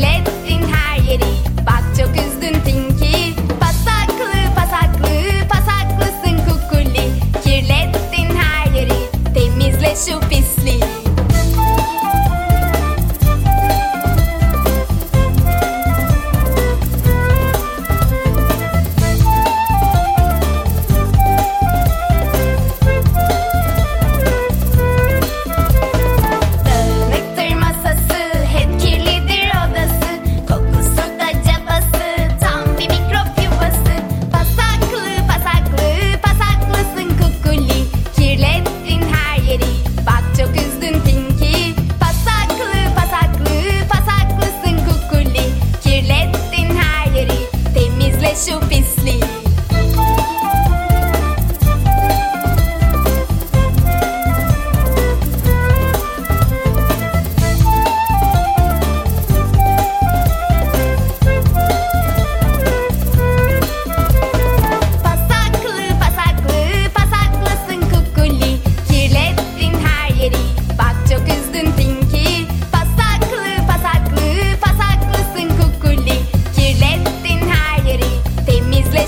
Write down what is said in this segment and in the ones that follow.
Let's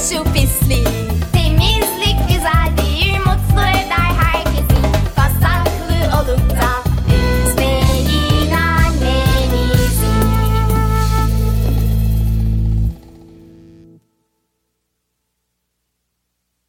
Sur Pisli.